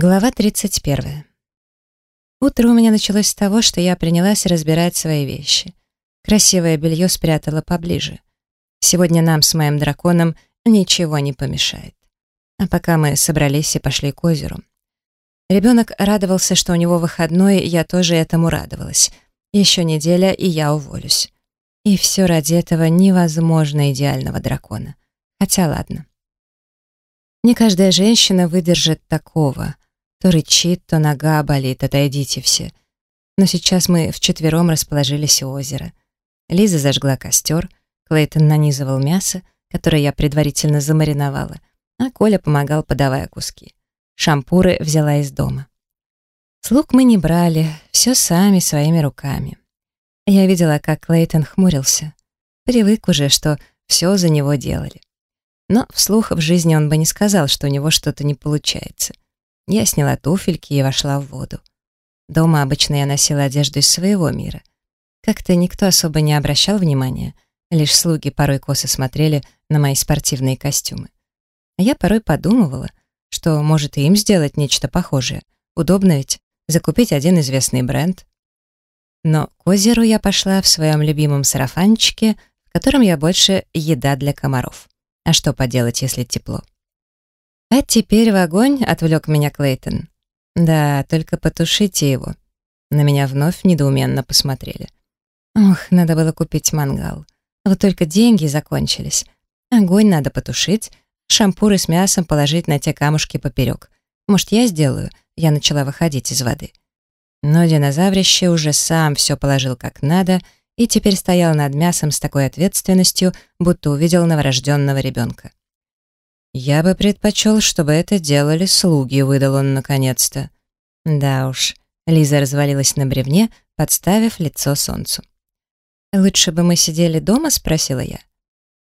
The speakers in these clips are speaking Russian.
Глава 31. Утро у меня началось с того, что я принялась разбирать свои вещи. Красивое белье спрятала поближе. Сегодня нам с моим драконом ничего не помешает. А пока мы собрались и пошли к озеру. Ребенок радовался, что у него выходной, я тоже этому радовалась. Еще неделя, и я уволюсь. И все ради этого невозможно идеального дракона. Хотя ладно. Не каждая женщина выдержит такого — то рычит, то нога болит, отойдите все. Но сейчас мы вчетвером расположились у озера. Лиза зажгла костер, Клейтон нанизывал мясо, которое я предварительно замариновала, а Коля помогал, подавая куски. Шампуры взяла из дома. Слуг мы не брали, все сами, своими руками. Я видела, как Клейтон хмурился. Привык уже, что все за него делали. Но вслух в жизни он бы не сказал, что у него что-то не получается — я сняла туфельки и вошла в воду. Дома обычно я носила одежду из своего мира. Как-то никто особо не обращал внимания, лишь слуги порой косо смотрели на мои спортивные костюмы. А я порой подумывала, что может и им сделать нечто похожее. Удобно ведь закупить один известный бренд. Но к озеру я пошла в своем любимом сарафанчике, в котором я больше еда для комаров. А что поделать, если тепло? «А теперь в огонь», — отвлек меня Клейтон. «Да, только потушите его». На меня вновь недоуменно посмотрели. Ох, надо было купить мангал. Вот только деньги закончились. Огонь надо потушить, шампуры с мясом положить на те камушки поперек. Может, я сделаю? Я начала выходить из воды. Но динозаврище уже сам все положил как надо и теперь стоял над мясом с такой ответственностью, будто увидел новорожденного ребенка. «Я бы предпочел, чтобы это делали слуги», — выдал он наконец-то. Да уж, Лиза развалилась на бревне, подставив лицо солнцу. «Лучше бы мы сидели дома?» — спросила я.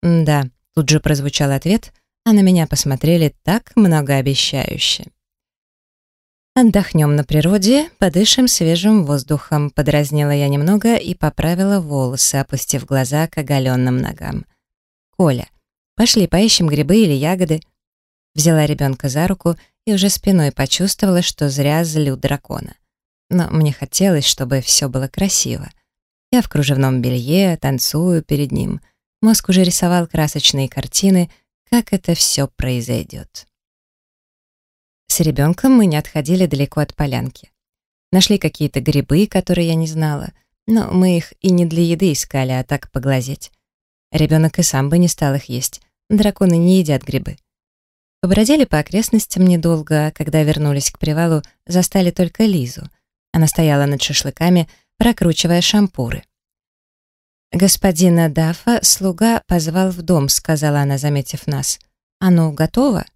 «Да», — тут же прозвучал ответ, а на меня посмотрели так многообещающе. «Отдохнем на природе, подышим свежим воздухом», — подразнила я немного и поправила волосы, опустив глаза к оголенным ногам. «Коля, Пошли, поищем грибы или ягоды. Взяла ребенка за руку и уже спиной почувствовала, что зря злю дракона. Но мне хотелось, чтобы все было красиво. Я в кружевном белье, танцую перед ним. Мозг уже рисовал красочные картины, как это все произойдет. С ребенком мы не отходили далеко от полянки. Нашли какие-то грибы, которые я не знала, но мы их и не для еды искали, а так поглазеть. Ребенок и сам бы не стал их есть, Драконы не едят грибы. Побродили по окрестностям недолго, а когда вернулись к привалу, застали только Лизу. Она стояла над шашлыками, прокручивая шампуры. «Господина Дафа слуга позвал в дом», — сказала она, заметив нас. «Оно готово?»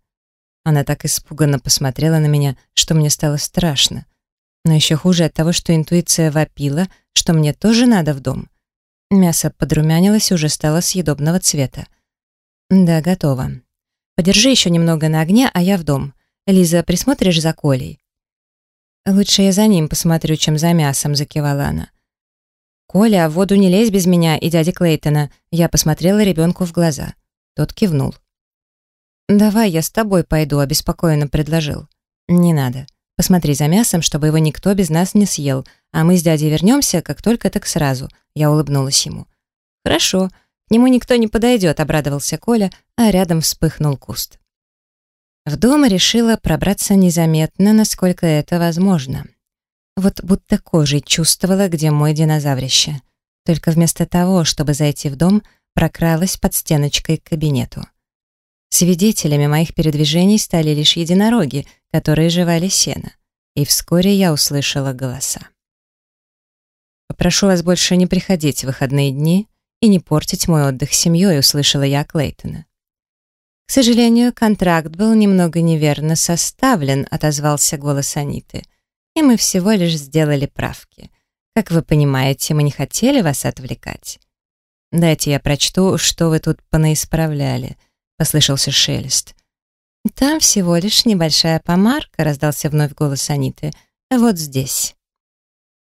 Она так испуганно посмотрела на меня, что мне стало страшно. Но еще хуже от того, что интуиция вопила, что мне тоже надо в дом. Мясо подрумянилось и уже стало съедобного цвета. «Да, готово. Подержи еще немного на огне, а я в дом. Лиза, присмотришь за Колей?» «Лучше я за ним посмотрю, чем за мясом», — закивала она. «Коля, в воду не лезь без меня и дяди Клейтона». Я посмотрела ребенку в глаза. Тот кивнул. «Давай я с тобой пойду», — обеспокоенно предложил. «Не надо. Посмотри за мясом, чтобы его никто без нас не съел, а мы с дядей вернемся, как только так сразу», — я улыбнулась ему. «Хорошо», нему никто не подойдет, обрадовался Коля, а рядом вспыхнул куст. В дом решила пробраться незаметно, насколько это возможно. Вот будто кожей чувствовала, где мой динозаврище. Только вместо того, чтобы зайти в дом, прокралась под стеночкой к кабинету. Свидетелями моих передвижений стали лишь единороги, которые жевали сено. И вскоре я услышала голоса. «Попрошу вас больше не приходить в выходные дни и не портить мой отдых с семьей, услышала я Клейтона. К сожалению, контракт был немного неверно составлен, отозвался голос Аниты. И мы всего лишь сделали правки. Как вы понимаете, мы не хотели вас отвлекать. Дайте я прочту, что вы тут понаисправляли, послышался шелест. Там всего лишь небольшая помарка, раздался вновь голос Аниты. Вот здесь.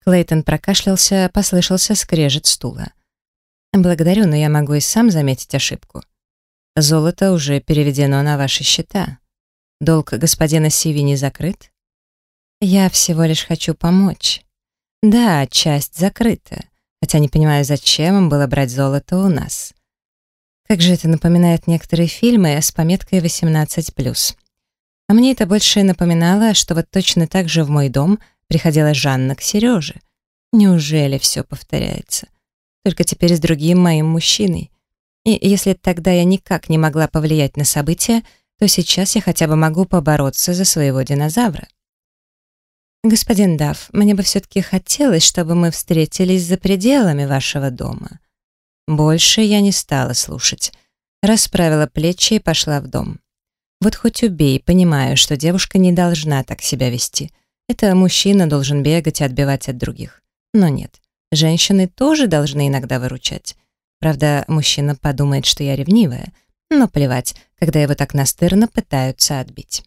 Клейтон прокашлялся, послышался скрежет стула. Благодарю, но я могу и сам заметить ошибку. Золото уже переведено на ваши счета. Долг господина Сиви не закрыт. Я всего лишь хочу помочь. Да, часть закрыта, хотя не понимаю, зачем им было брать золото у нас. Как же это напоминает некоторые фильмы с пометкой 18+. А мне это больше напоминало, что вот точно так же в мой дом приходила Жанна к Сереже. Неужели все повторяется? Только теперь с другим моим мужчиной. И если тогда я никак не могла повлиять на события, то сейчас я хотя бы могу побороться за своего динозавра. «Господин Дав, мне бы все-таки хотелось, чтобы мы встретились за пределами вашего дома». Больше я не стала слушать. Расправила плечи и пошла в дом. Вот хоть убей, понимаю, что девушка не должна так себя вести. Это мужчина должен бегать и отбивать от других. Но нет, женщины тоже должны иногда выручать. Правда, мужчина подумает, что я ревнивая, но плевать, когда его так настырно пытаются отбить.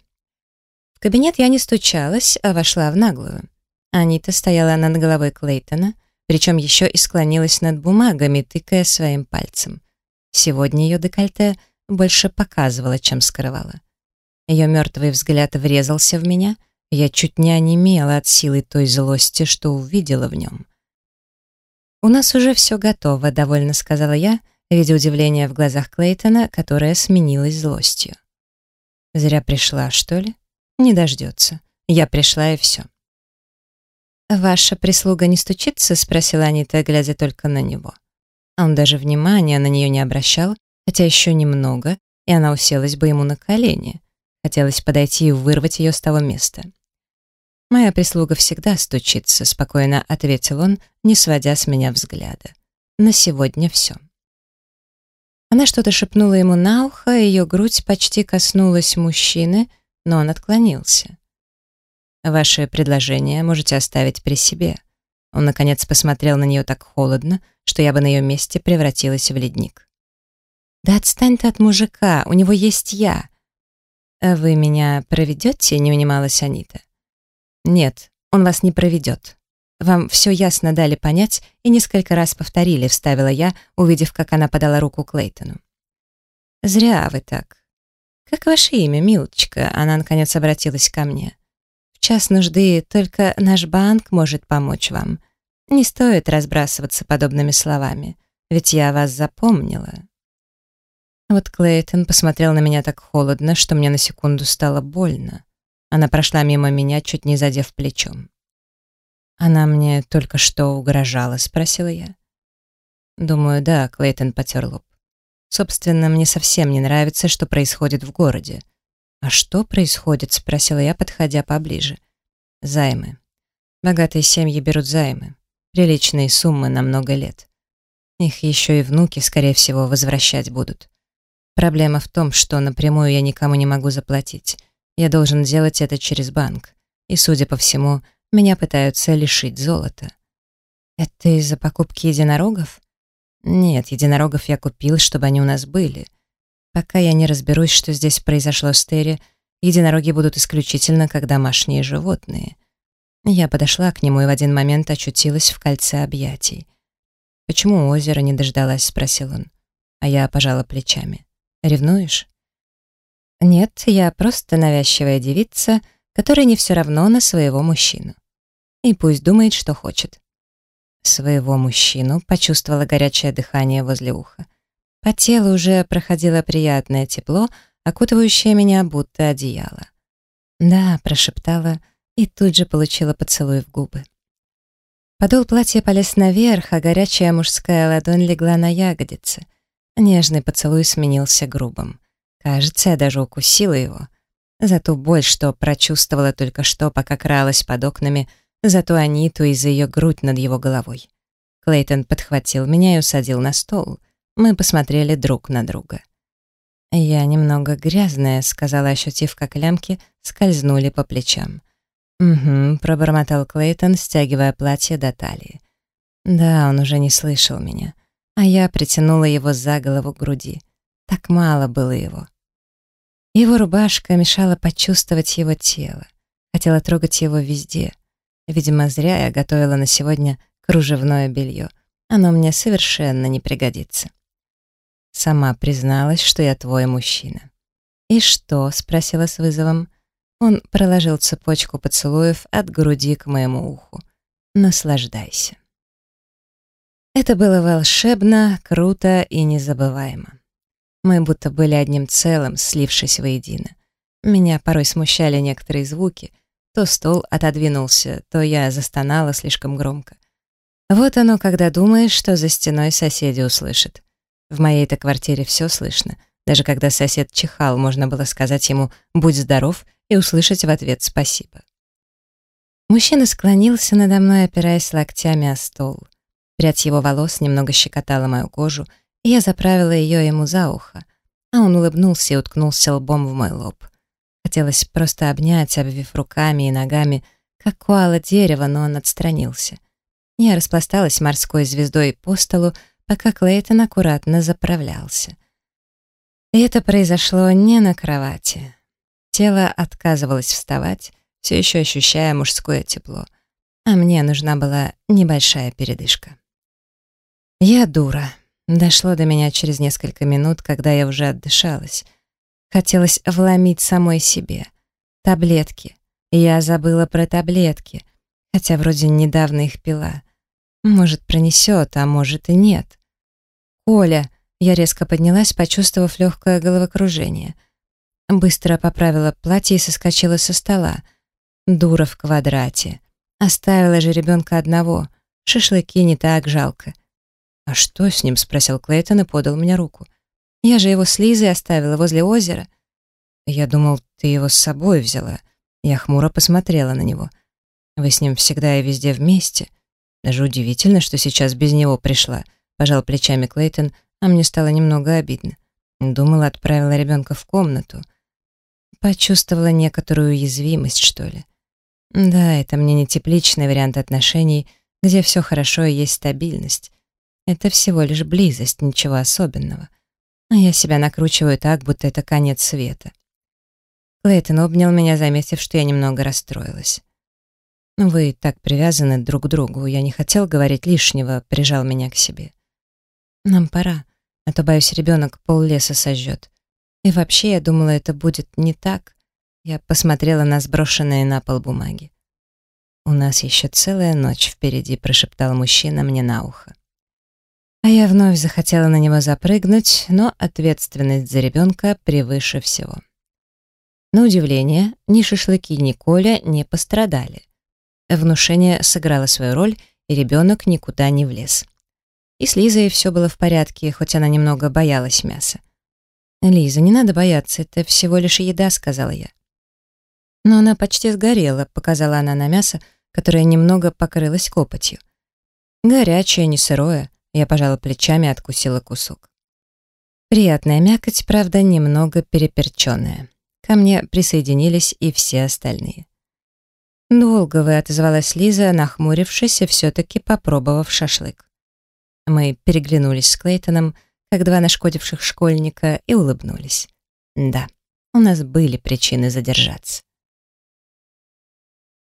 В кабинет я не стучалась, а вошла в наглую. Анита стояла над головой Клейтона, причем еще и склонилась над бумагами, тыкая своим пальцем. Сегодня ее декольте больше показывала, чем скрывала. Ее мертвый взгляд врезался в меня, я чуть не онемела от силы той злости, что увидела в нем. «У нас уже все готово», — довольно сказала я, видя удивление в глазах Клейтона, которое сменилось злостью. «Зря пришла, что ли? Не дождется. Я пришла, и все». «Ваша прислуга не стучится?» — спросила Анита, глядя только на него. А он даже внимания на нее не обращал, хотя еще немного, и она уселась бы ему на колени. Хотелось подойти и вырвать ее с того места. «Моя прислуга всегда стучится», — спокойно ответил он, не сводя с меня взгляда. «На сегодня все». Она что-то шепнула ему на ухо, ее грудь почти коснулась мужчины, но он отклонился. «Ваше предложение можете оставить при себе». Он, наконец, посмотрел на нее так холодно, что я бы на ее месте превратилась в ледник. «Да отстань ты от мужика, у него есть я. «А «Вы меня проведете?» — не унималась Анита. «Нет, он вас не проведет. Вам все ясно дали понять и несколько раз повторили», — вставила я, увидев, как она подала руку Клейтону. «Зря вы так. Как ваше имя, милочка?» Она, наконец, обратилась ко мне. «В час нужды только наш банк может помочь вам. Не стоит разбрасываться подобными словами, ведь я вас запомнила». Вот Клейтон посмотрел на меня так холодно, что мне на секунду стало больно. Она прошла мимо меня, чуть не задев плечом. «Она мне только что угрожала?» — спросила я. «Думаю, да», — Клейтон потер лоб. «Собственно, мне совсем не нравится, что происходит в городе». «А что происходит?» — спросила я, подходя поближе. «Займы. Богатые семьи берут займы. Приличные суммы на много лет. Их еще и внуки, скорее всего, возвращать будут. Проблема в том, что напрямую я никому не могу заплатить. Я должен делать это через банк. И, судя по всему, меня пытаются лишить золота. Это из-за покупки единорогов? Нет, единорогов я купил, чтобы они у нас были. Пока я не разберусь, что здесь произошло с Терри, единороги будут исключительно как домашние животные. Я подошла к нему и в один момент очутилась в кольце объятий. «Почему озеро не дождалась?» — спросил он. А я пожала плечами. Ревнуешь? Нет, я просто навязчивая девица, которая не все равно на своего мужчину. И пусть думает, что хочет. Своего мужчину почувствовала горячее дыхание возле уха. По телу уже проходило приятное тепло, окутывающее меня будто одеяло. «Да», — прошептала, и тут же получила поцелуй в губы. Подол платья полез наверх, а горячая мужская ладонь легла на ягодицы. Нежный поцелуй сменился грубым. Кажется, я даже укусила его. За ту боль, что прочувствовала только что, пока кралась под окнами, за ту Аниту и за ее грудь над его головой. Клейтон подхватил меня и усадил на стол. Мы посмотрели друг на друга. «Я немного грязная», — сказала, ощутив, как лямки скользнули по плечам. «Угу», — пробормотал Клейтон, стягивая платье до талии. Да, он уже не слышал меня а я притянула его за голову к груди. Так мало было его. Его рубашка мешала почувствовать его тело. Хотела трогать его везде. Видимо, зря я готовила на сегодня кружевное белье. Оно мне совершенно не пригодится. Сама призналась, что я твой мужчина. «И что?» — спросила с вызовом. Он проложил цепочку поцелуев от груди к моему уху. Наслаждайся. Это было волшебно, круто и незабываемо. Мы будто были одним целым, слившись воедино. Меня порой смущали некоторые звуки. То стол отодвинулся, то я застонала слишком громко. Вот оно, когда думаешь, что за стеной соседи услышат. В моей-то квартире все слышно. Даже когда сосед чихал, можно было сказать ему «будь здоров» и услышать в ответ «спасибо». Мужчина склонился надо мной, опираясь локтями о стол. Прядь его волос немного щекотала мою кожу, я заправила ее ему за ухо, а он улыбнулся и уткнулся лбом в мой лоб. Хотелось просто обнять, обвив руками и ногами, как куала дерева, но он отстранился. Я распласталась морской звездой по столу, пока Клейтон аккуратно заправлялся. И это произошло не на кровати. Тело отказывалось вставать, все еще ощущая мужское тепло, а мне нужна была небольшая передышка. Я дура. Дошло до меня через несколько минут, когда я уже отдышалась. Хотелось вломить самой себе. Таблетки. Я забыла про таблетки, хотя вроде недавно их пила. Может, пронесет, а может и нет. «Коля!» Я резко поднялась, почувствовав легкое головокружение. Быстро поправила платье и соскочила со стола. Дура в квадрате. Оставила же ребенка одного. Шашлыки не так жалко. «А что с ним?» — спросил Клейтон и подал мне руку. «Я же его с Лизой оставила возле озера». «Я думал, ты его с собой взяла». Я хмуро посмотрела на него. «Вы с ним всегда и везде вместе. Даже удивительно, что сейчас без него пришла», — пожал плечами Клейтон, а мне стало немного обидно. Думала, отправила ребенка в комнату. Почувствовала некоторую уязвимость, что ли. Да, это мне не тепличный вариант отношений, где все хорошо и есть стабильность. Это всего лишь близость, ничего особенного. А я себя накручиваю так, будто это конец света. Клейтон обнял меня, заметив, что я немного расстроилась. «Ну, «Вы так привязаны друг к другу, я не хотел говорить лишнего», прижал меня к себе. «Нам пора, а то, боюсь, ребенок пол леса сожжет. И вообще, я думала, это будет не так». Я посмотрела на сброшенные на пол бумаги. «У нас еще целая ночь впереди», прошептал мужчина мне на ухо. А я вновь захотела на него запрыгнуть, но ответственность за ребенка превыше всего. На удивление, ни шашлыки, ни Коля не пострадали. Внушение сыграло свою роль, и ребенок никуда не влез. И с Лизой все было в порядке, хоть она немного боялась мяса. «Лиза, не надо бояться, это всего лишь еда», — сказала я. Но она почти сгорела, показала она на мясо, которое немного покрылось копотью. Горячее, не сырое. Я пожала плечами и откусила кусок. Приятная мякоть, правда, немного переперченная. Ко мне присоединились и все остальные. «Долго вы», — отозвалась Лиза, нахмурившись и все-таки попробовав шашлык. Мы переглянулись с Клейтоном, как два нашкодивших школьника, и улыбнулись. Да, у нас были причины задержаться.